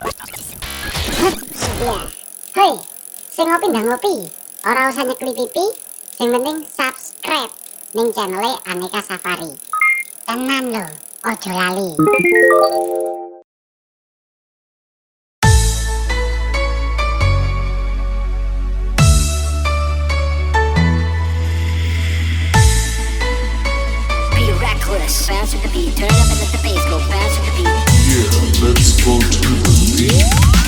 Iya. Hei, sing ngopi ndang ngopi. Ora usah nyekli pipi, sing penting subscribe ning channel Aneka Safari. Tenan lho, ojo lali. Be reckless. Bounce with the beat. Turn it up and let the bass go. Bounce with the beat. Yeah, let's go to the beat.